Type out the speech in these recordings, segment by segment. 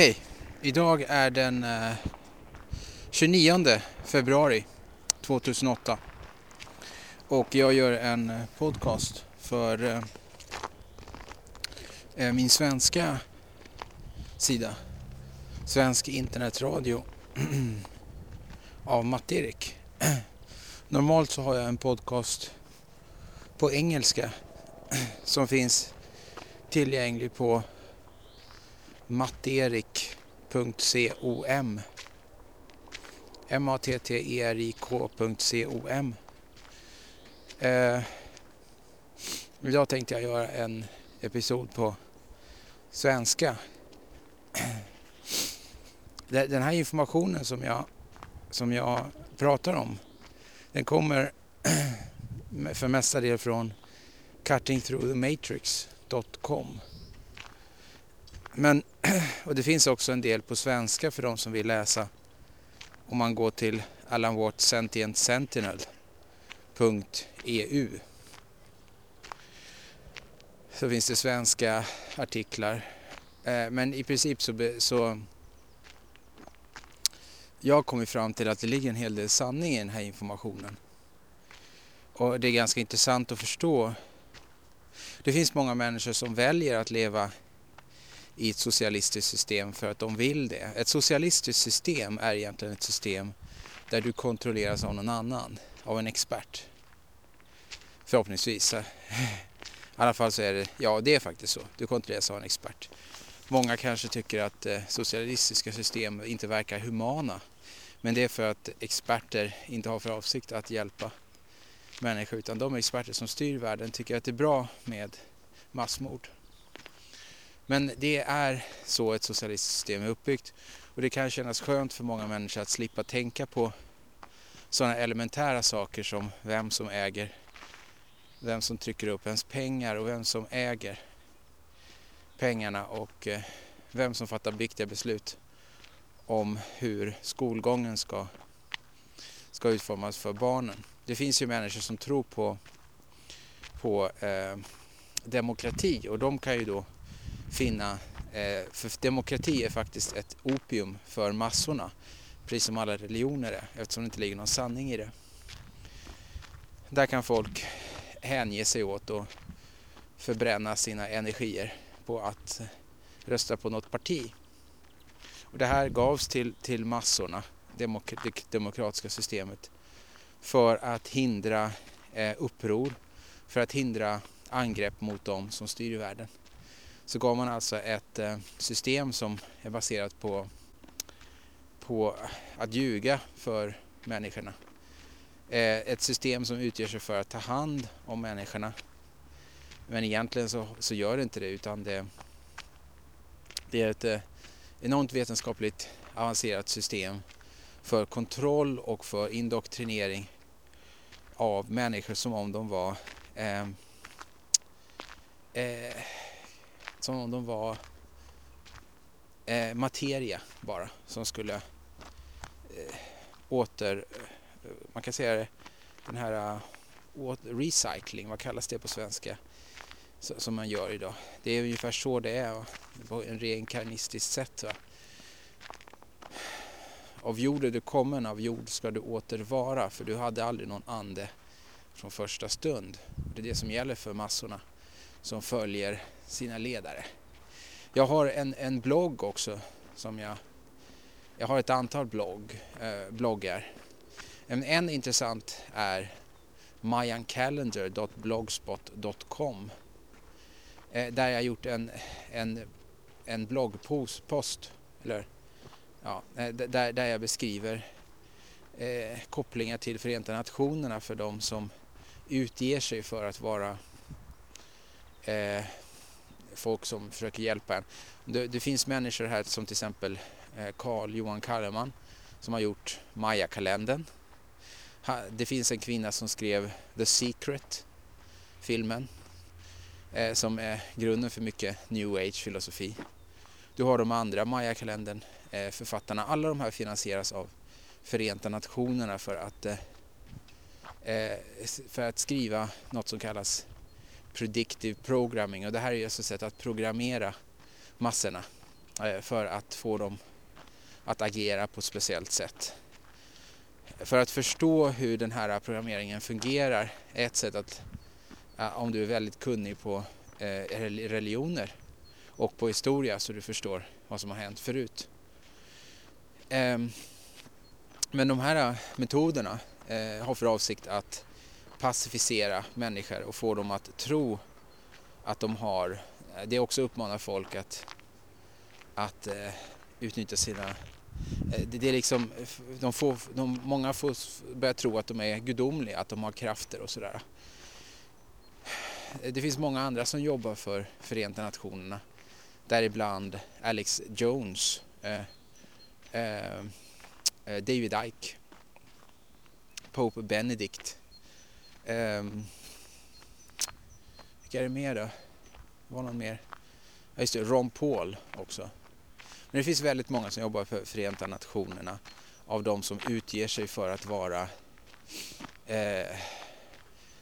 Hej! Idag är den eh, 29 februari 2008 och jag gör en eh, podcast för eh, eh, min svenska sida Svensk internetradio av Matt-Erik. Normalt så har jag en podcast på engelska som finns tillgänglig på matterik.com M-A-T-T-E-R-I-K.com eh, Idag tänkte jag göra en episod på svenska. Den här informationen som jag, som jag pratar om den kommer för mesta del från cuttingthroughthematrix.com men, och det finns också en del på svenska för de som vill läsa. Om man går till Alan Watt Sentient Sentinel.eu så finns det svenska artiklar. Eh, men i princip så, så jag har kommit fram till att det ligger en hel del sanning i den här informationen. Och det är ganska intressant att förstå. Det finns många människor som väljer att leva i ett socialistiskt system för att de vill det. Ett socialistiskt system är egentligen ett system där du kontrolleras av någon annan, av en expert. Förhoppningsvis. I alla fall så är det, ja det är faktiskt så, du kontrolleras av en expert. Många kanske tycker att eh, socialistiska system inte verkar humana. Men det är för att experter inte har för avsikt att hjälpa människor utan de experter som styr världen tycker att det är bra med massmord. Men det är så ett socialistiskt system är uppbyggt och det kan kännas skönt för många människor att slippa tänka på sådana elementära saker som vem som äger, vem som trycker upp ens pengar och vem som äger pengarna och eh, vem som fattar viktiga beslut om hur skolgången ska, ska utformas för barnen. Det finns ju människor som tror på, på eh, demokrati och de kan ju då finna, eh, för demokrati är faktiskt ett opium för massorna, precis som alla religioner är, eftersom det inte ligger någon sanning i det. Där kan folk hänge sig åt och förbränna sina energier på att rösta på något parti. Och det här gavs till, till massorna, demok det demokratiska systemet, för att hindra eh, uppror, för att hindra angrepp mot dem som styr världen så gav man alltså ett eh, system som är baserat på, på att ljuga för människorna. Eh, ett system som utger sig för att ta hand om människorna. Men egentligen så, så gör det inte det utan det, det är ett eh, enormt vetenskapligt avancerat system för kontroll och för indoktrinering av människor som om de var eh, eh, som om de var eh, materia bara som skulle eh, åter, eh, man kan säga det, den här eh, åter, recycling, vad kallas det på svenska, så, som man gör idag. Det är ungefär så det är, va? på en reinkarnistiskt sätt. Va? Av jord är du kommen, av jord ska du åter vara, för du hade aldrig någon ande från första stund. Det är det som gäller för massorna som följer sina ledare. Jag har en, en blogg också som jag, jag har ett antal blogg, eh, bloggar. En, en intressant är mayancalendar.blogspot.com eh, där jag gjort en, en, en bloggpost, eller ja, eh, där, där jag beskriver eh, kopplingar till Förenta Nationerna för de som utger sig för att vara eh, folk som försöker hjälpa en. Det, det finns människor här som till exempel Carl eh, Johan Kalleman som har gjort Maya-kalendern. Det finns en kvinna som skrev The Secret, filmen, eh, som är grunden för mycket new age-filosofi. Du har de andra Maya-kalendern, eh, författarna. Alla de här finansieras av Förenta Nationerna för att, eh, eh, för att skriva något som kallas predictive programming och det här är alltså ett sätt att programmera massorna. Eh, för att få dem att agera på ett speciellt sätt. För att förstå hur den här programmeringen fungerar är ett sätt att om du är väldigt kunnig på eh, religioner och på historia så du förstår vad som har hänt förut. Ehm, men de här eh, metoderna har för avsikt att pacificera människor och få dem att tro att de har, det också uppmanar folk att, att eh, utnyttja sina, eh, det, det, är liksom, de får, de, många får börja tro att de är gudomliga, att de har krafter och sådär. Det finns många andra som jobbar för Förenta Nationerna, däribland Alex Jones, eh, eh, eh David Icke, Pope Benedict Um, vilka är det mer då? Det var någon mer? Ja just det, Ron Paul också. Men det finns väldigt många som jobbar för Förenta Nationerna av de som utger sig för att vara eh,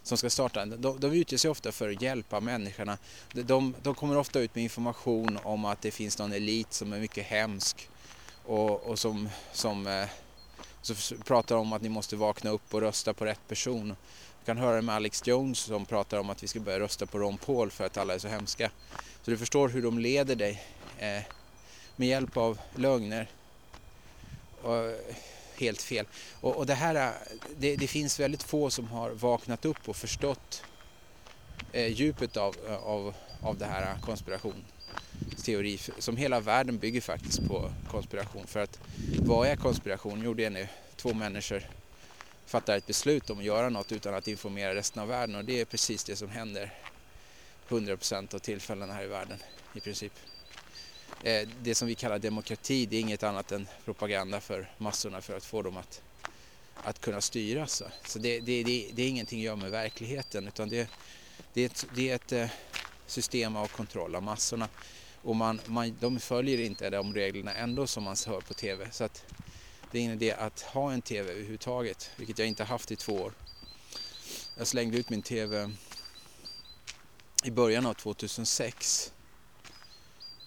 som ska starta. De, de utger sig ofta för att hjälpa människorna. De, de, kommer ofta ut med information om att det finns någon elit som är mycket hemsk och, och som, som eh, så pratar om att ni måste vakna upp och rösta på rätt person Du kan höra det med Alex Jones som pratar om att vi ska börja rösta på Ron Paul för att alla är så hemska. Så du förstår hur de leder dig eh, med hjälp av lögner. Och, helt fel. Och, och det här, det, det, finns väldigt få som har vaknat upp och förstått eh, djupet av, av, av det här teori som hela världen bygger faktiskt på konspiration. För att vad är konspiration? Jo, det är nu två människor fattar ett beslut om att göra något utan att informera resten av världen och det är precis det som händer 100% av tillfällena här i världen i princip. Eh, det som vi kallar demokrati det är inget annat än propaganda för massorna för att få dem att, att kunna styras. Så det, det, det, det är ingenting att göra med verkligheten utan det, det, är ett, det är ett eh, system av kontroll av massorna och man, man, de följer inte de reglerna ändå som man hör på tv. Så att det är ingen idé att ha en TV överhuvudtaget, vilket jag inte haft i två år. Jag slängde ut min TV i början av 2006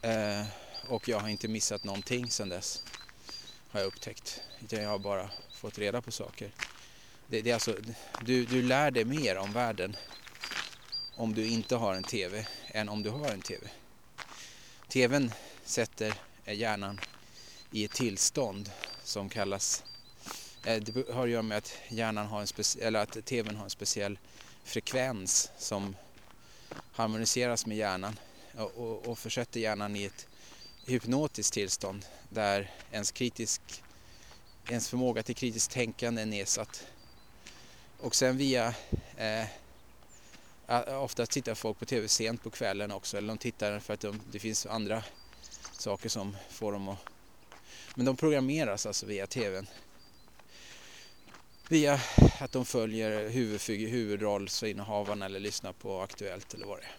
eh, och jag har inte missat någonting sedan dess har jag upptäckt. Jag har bara fått reda på saker. Det, det är alltså, du, du lär dig mer om världen om du inte har en TV än om du har en TV. TVn sätter eh, hjärnan i ett tillstånd som kallas eh, det har att göra med att hjärnan har en eller att tvn har en speciell frekvens som harmoniseras med hjärnan eh, och, och, och försätter hjärnan i ett hypnotiskt tillstånd där ens, kritisk, ens förmåga till kritiskt tänkande är nedsatt. Och sen via eh, ofta tittar folk på tv sent på kvällen också eller de tittar för att de, det finns andra saker som får dem att men de programmeras alltså via tvn. Via att de följer huvudrollsinnehavarna eller lyssnar på Aktuellt eller vad det är.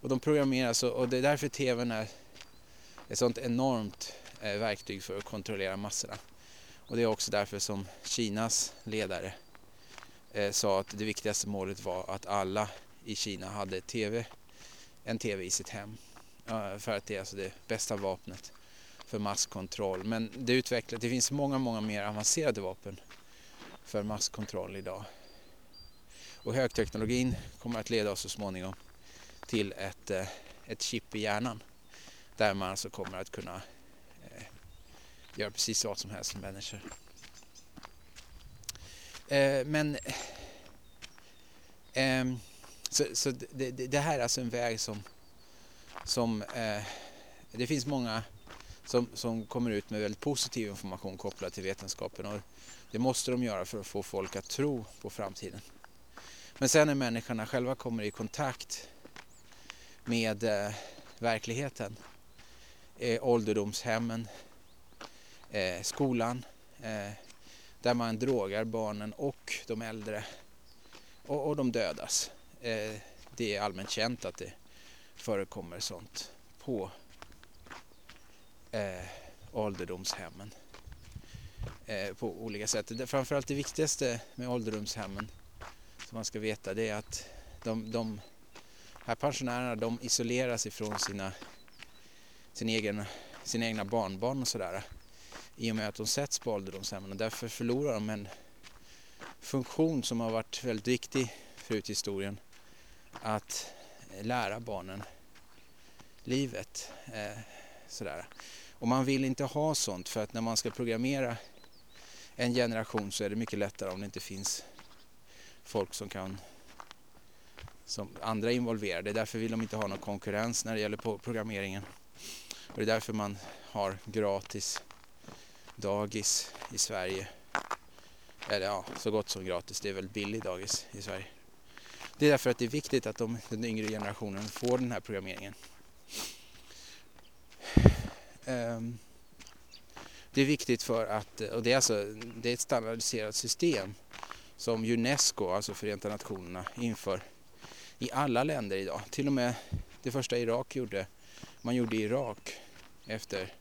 Och de programmeras och det är därför tvn är ett sånt enormt eh, verktyg för att kontrollera massorna. Och det är också därför som Kinas ledare Eh, sa att det viktigaste målet var att alla i Kina hade TV, en TV i sitt hem. För att det är alltså det bästa vapnet för masskontroll. Men det, utvecklat, det finns många, många mer avancerade vapen för masskontroll idag. Och högteknologin kommer att leda oss så småningom till ett, eh, ett chip i hjärnan där man alltså kommer att kunna eh, göra precis vad som helst med människor. Eh, men eh, så, så det, det, här är alltså en väg som, som eh, det finns många som, som kommer ut med väldigt positiv information kopplad till vetenskapen. Och det måste de göra för att få folk att tro på framtiden. Men sen när människorna själva kommer i kontakt med eh, verkligheten, eh, ålderdomshemmen, eh, skolan, eh, där man drogar barnen och de äldre och, och de dödas. Eh, det är allmänt känt att det förekommer sånt på eh, ålderdomshemmen eh, på olika sätt. Det, framförallt det viktigaste med ålderdomshemmen som man ska veta det är att de, de här pensionärerna de isoleras ifrån sina, sin egen sina egna barnbarn och sådär i och med att de sätts på ålderdomshemmen och därför förlorar de en funktion som har varit väldigt viktig förut i historien att lära barnen livet. Eh, sådär. Och man vill inte ha sånt för att när man ska programmera en generation så är det mycket lättare om det inte finns folk som kan som andra involverade. Därför vill de inte ha någon konkurrens när det gäller programmeringen. Och det är därför man har gratis dagis i Sverige. Eller ja, så gott som gratis. Det är väldigt billig dagis i Sverige. Det är därför att det är viktigt att de, den yngre generationen får den här programmeringen. Um, det är viktigt för att, och det är, alltså, det är ett standardiserat system som Unesco, alltså Förenta Nationerna, inför i alla länder idag. Till och med det första Irak gjorde, man gjorde i Irak efter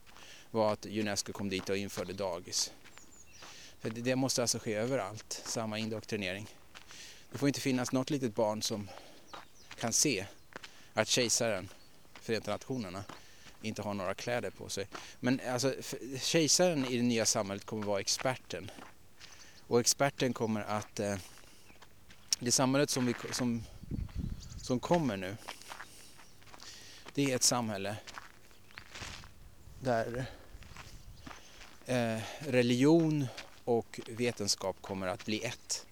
var att Unesco kom dit och införde dagis. Det måste alltså ske överallt, samma indoktrinering. Det får inte finnas något litet barn som kan se att kejsaren, Förenta Nationerna, inte har några kläder på sig. Men alltså, kejsaren i det nya samhället kommer vara experten. Och experten kommer att... Eh, det samhället som, vi, som, som kommer nu, det är ett samhälle där eh, Eh, religion och vetenskap kommer att bli ett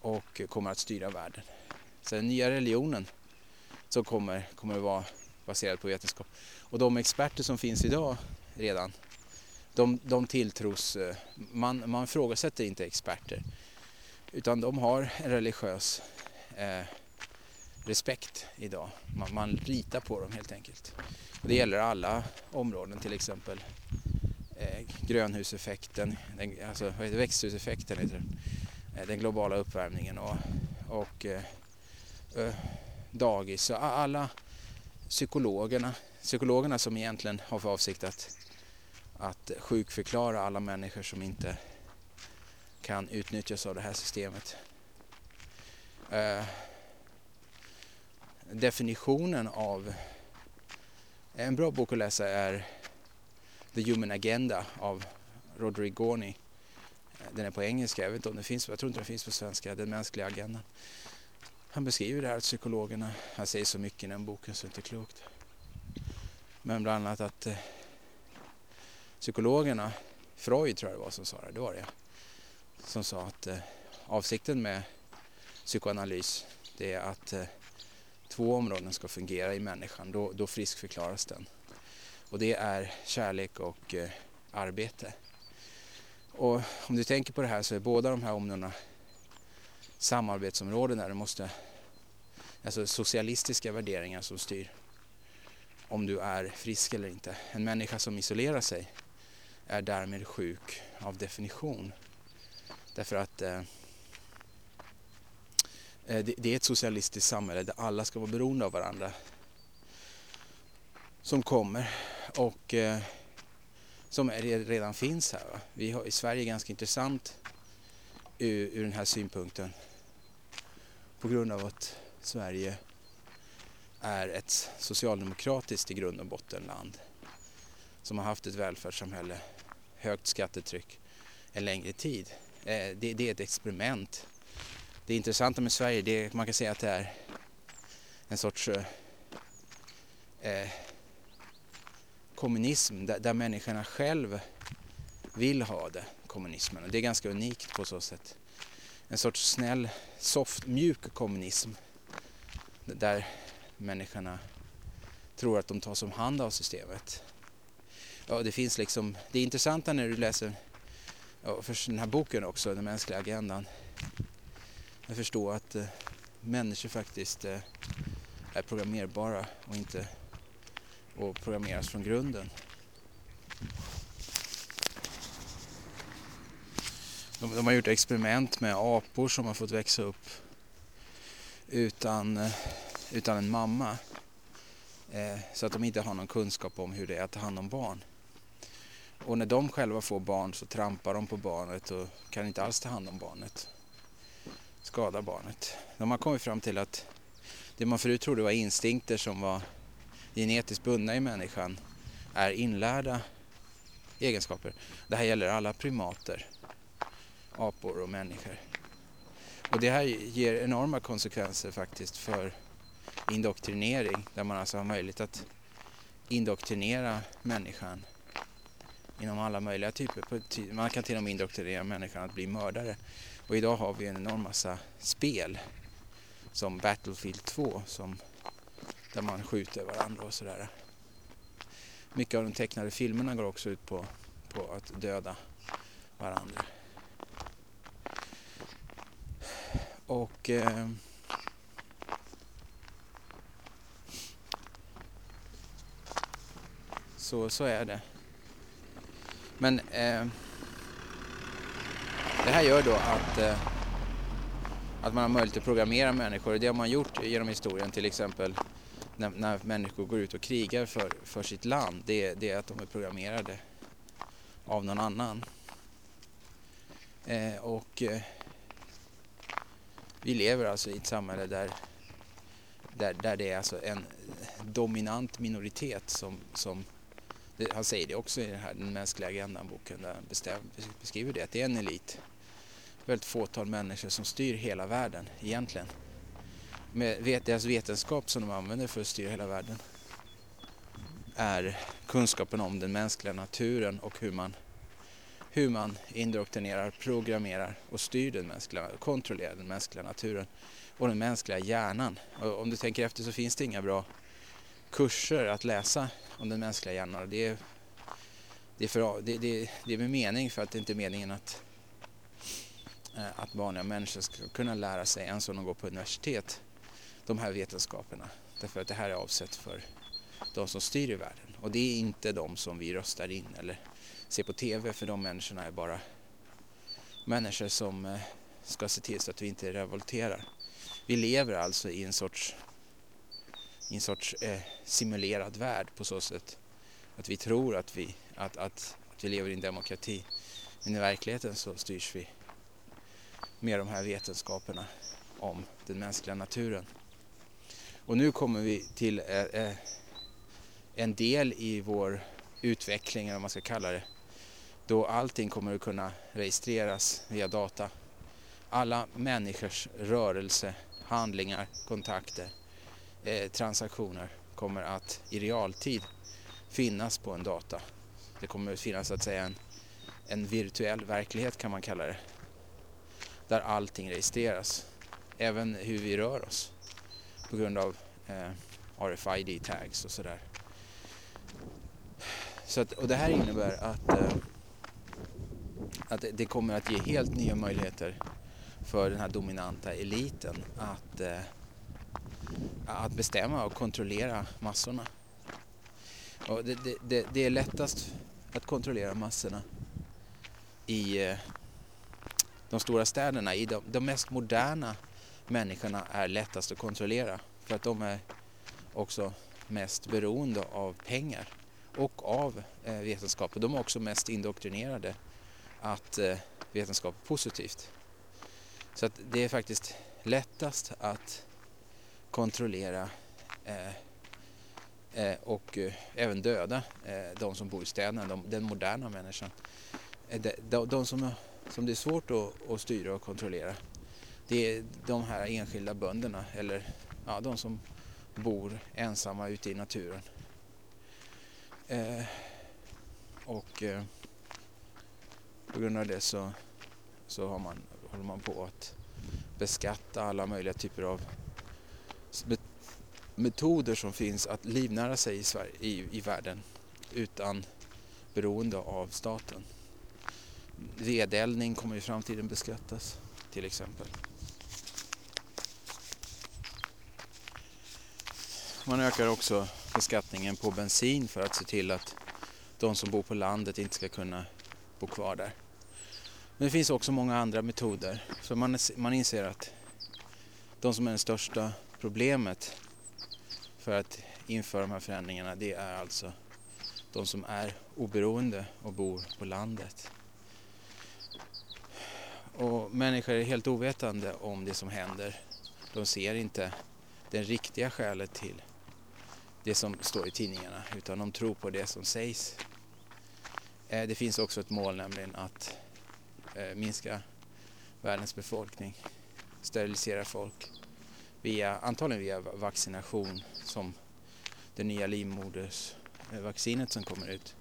och kommer att styra världen. Så den nya religionen som kommer, kommer att vara baserad på vetenskap. Och de experter som finns idag redan, de, de tilltros, eh, man, man ifrågasätter inte experter. Utan de har en religiös eh, respekt idag. Man, man litar på dem helt enkelt. Och det gäller alla områden, till exempel Eh, grönhuseffekten, den, alltså vad heter växthuseffekten, heter den, eh, den globala uppvärmningen och, och eh, eh dagis. Så alla psykologerna, psykologerna som egentligen har för avsikt att, att sjukförklara alla människor som inte kan utnyttjas av det här systemet. Eh, definitionen av en bra bok att läsa är The Human Agenda av Roderick Gorney. Eh, den är på engelska, jag vet inte om den finns, jag tror inte den finns på svenska, Den mänskliga agendan. Han beskriver det här att psykologerna, han säger så mycket i den boken så det är inte klokt. Men bland annat att eh, psykologerna, Freud tror jag det var som sa det, det var det Som sa att eh, avsikten med psykoanalys det är att eh, två områden ska fungera i människan, då, då friskförklaras den. Och det är kärlek och eh, arbete. Och om du tänker på det här så är båda de här områdena samarbetsområden där du måste, alltså socialistiska värderingar som styr om du är frisk eller inte. En människa som isolerar sig är därmed sjuk av definition. Därför att eh, eh det är ett socialistiskt samhälle där alla ska vara beroende av varandra som kommer och eh, som redan finns här. Va? Vi har, I Sverige är ganska intressant ur, ur den här synpunkten på grund av att Sverige är ett socialdemokratiskt i grund och botten land som har haft ett välfärdssamhälle, högt skattetryck en längre tid. Eh, det, det är ett experiment. Det intressanta med Sverige, det, man kan säga att det är en sorts eh, eh kommunism där, där människorna själv vill ha det, kommunismen. Och det är ganska unikt på så sätt. En sorts snäll, soft, mjuk kommunism där människorna tror att de tas om hand av systemet. Ja, det finns liksom, det är intressanta när du läser ja, för den här boken också, Den mänskliga agendan. Jag förstår att eh, människor faktiskt eh, är programmerbara och inte och programmeras från grunden. De, de, har gjort experiment med apor som har fått växa upp utan, eh, utan en mamma. Eh, så att de inte har någon kunskap om hur det är att ta hand om barn. Och när de själva får barn så trampar de på barnet och kan inte alls ta hand om barnet. Skadar barnet. De har kommit fram till att det man förut trodde var instinkter som var genetiskt bundna i människan är inlärda egenskaper. Det här gäller alla primater, apor och människor. Och det här ger enorma konsekvenser faktiskt för indoktrinering där man alltså har möjlighet att indoktrinera människan inom alla möjliga typer. Man kan till och med indoktrinera människan att bli mördare. Och idag har vi en enorm massa spel som Battlefield 2 som, där man skjuter varandra och sådär. Mycket av de tecknade filmerna går också ut på, på att döda varandra. Och eh, så, så är det. Men eh, det här gör då att, eh, att man har möjlighet att programmera människor det har man gjort genom historien till exempel när, när människor går ut och krigar för, för sitt land. Det, det är att de är programmerade av någon annan. Eh, och eh, vi lever alltså i ett samhälle där, där, där det är alltså en dominant minoritet som, som det, han säger det också i den här den mänskliga agendan-boken där han bestäm, beskriver det, att det är en elit. Väldigt fåtal människor som styr hela världen egentligen. Med deras vetenskap som de använder för att styra hela världen är kunskapen om den mänskliga naturen och hur man, hur man indoktrinerar, programmerar och styr den mänskliga, kontrollerar den mänskliga naturen och den mänskliga hjärnan. Och om du tänker efter så finns det inga bra kurser att läsa om den mänskliga hjärnan. Det är, det är, för, det, det, det är med mening för att det inte är meningen att, eh, att vanliga människor ska kunna lära sig ens om de går på universitet de här vetenskaperna. Därför att det här är avsett för de som styr i världen. Och det är inte de som vi röstar in eller ser på TV för de människorna är bara människor som eh, ska se till så att vi inte revolterar. Vi lever alltså i en sorts i en sorts eh, simulerad värld på så sätt att vi tror att vi, att, att, att vi lever i en demokrati. Men i verkligheten så styrs vi med de här vetenskaperna om den mänskliga naturen. Och nu kommer vi till eh, eh, en del i vår utveckling, eller vad man ska kalla det, då allting kommer att kunna registreras via data. Alla människors rörelse, handlingar, kontakter eh, transaktioner kommer att i realtid finnas på en data. Det kommer att finnas så att säga en, en virtuell verklighet kan man kalla det. Där allting registreras. Även hur vi rör oss på grund av eh, RFID-tags och sådär. Så att, och det här innebär att, eh, att det kommer att ge helt nya möjligheter för den här dominanta eliten att eh, att bestämma och kontrollera massorna. Och det, det, det, det är lättast att kontrollera massorna i eh, de stora städerna. I de, de mest moderna människorna är lättast att kontrollera för att de är också mest beroende av pengar och av eh, vetenskap. de är också mest indoktrinerade att eh, vetenskap är positivt. Så att det är faktiskt lättast att kontrollera eh, eh och eh, även döda eh, de som bor i städerna, de, den moderna människan. De, de, de som, som det är svårt att, att styra och kontrollera det är de här enskilda bönderna eller ja, de som bor ensamma ute i naturen. Eh, och eh, på grund av det så, så har man, håller man på att beskatta alla möjliga typer av metoder som finns att livnära sig i, Sverige, i, i världen utan beroende av staten. Vedeldning kommer i framtiden beskattas till exempel. Man ökar också beskattningen på bensin för att se till att de som bor på landet inte ska kunna bo kvar där. Men det finns också många andra metoder. för man, man inser att de som är det största problemet för att införa de här förändringarna det är alltså de som är oberoende och bor på landet. Och människor är helt ovetande om det som händer. De ser inte det riktiga skälet till det som står i tidningarna utan de tror på det som sägs. Eh, det finns också ett mål nämligen att eh, minska världens befolkning, sterilisera folk via, antagligen via vaccination som det nya livmodersvaccinet som kommer ut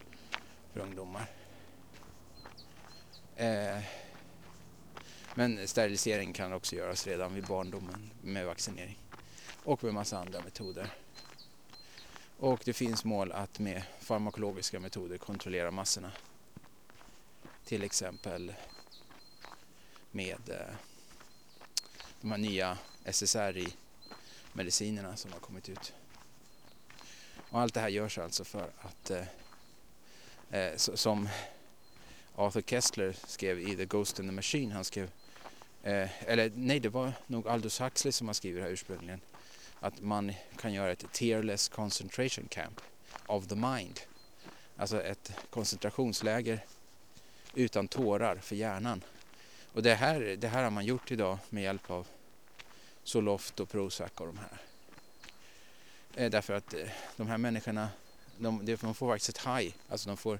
för ungdomar. Eh, men sterilisering kan också göras redan vid barndomen med vaccinering och med massa andra metoder. Och det finns mål att med farmakologiska metoder kontrollera massorna. Till exempel med eh, de här nya SSRI-medicinerna som har kommit ut. Och allt det här görs alltså för att, eh, eh som Arthur Kessler skrev i The Ghost in the Machine, han skrev, eh, eller nej det var nog Aldous Huxley som har skrivit det här ursprungligen, att man kan göra ett tearless concentration camp of the mind. Alltså ett koncentrationsläger utan tårar för hjärnan. Och det här, det här har man gjort idag med hjälp av Zoloft och Prozac och de här. Eh, därför att eh, de här människorna, de, de får faktiskt ett high, alltså de, får,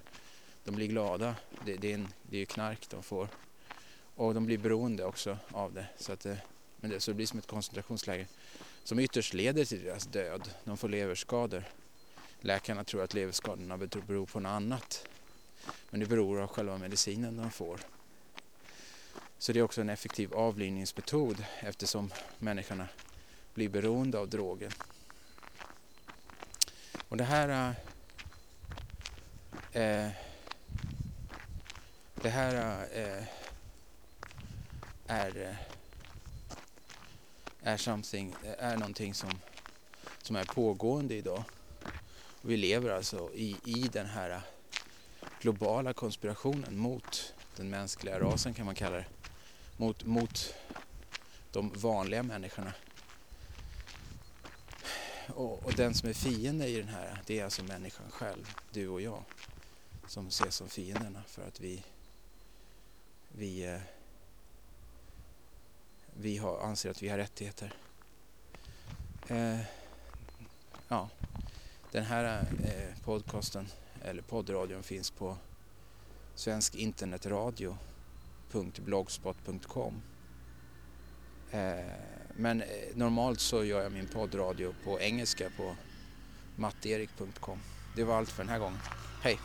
de blir glada. Det, det, är en, det är ju knark de får. Och de blir beroende också av det. Så, att, eh, men det, så det blir som ett koncentrationsläger som ytterst leder till deras död. De får leverskador. Läkarna tror att leverskadorna beror på något annat. Men det beror av själva medicinen de får. Så det är också en effektiv avlivningsmetod eftersom människorna blir beroende av drogen. Och det här äh, eh, det här eh, är äh, är, something, är någonting som, som är pågående idag. Och vi lever alltså i, i den här globala konspirationen mot den mänskliga rasen kan man kalla det. Mot, mot de vanliga människorna. Och, och, den som är fiende i den här, det är alltså människan själv, du och jag, som ses som fienderna för att vi, vi, eh, vi har, anser att vi har rättigheter. Eh, ja, den här eh, podcasten, eller poddradion, finns på svenskinternetradio.blogspot.com. eh, men eh, normalt så gör jag min poddradio på engelska på matterik.com. Det var allt för den här gången. Hej!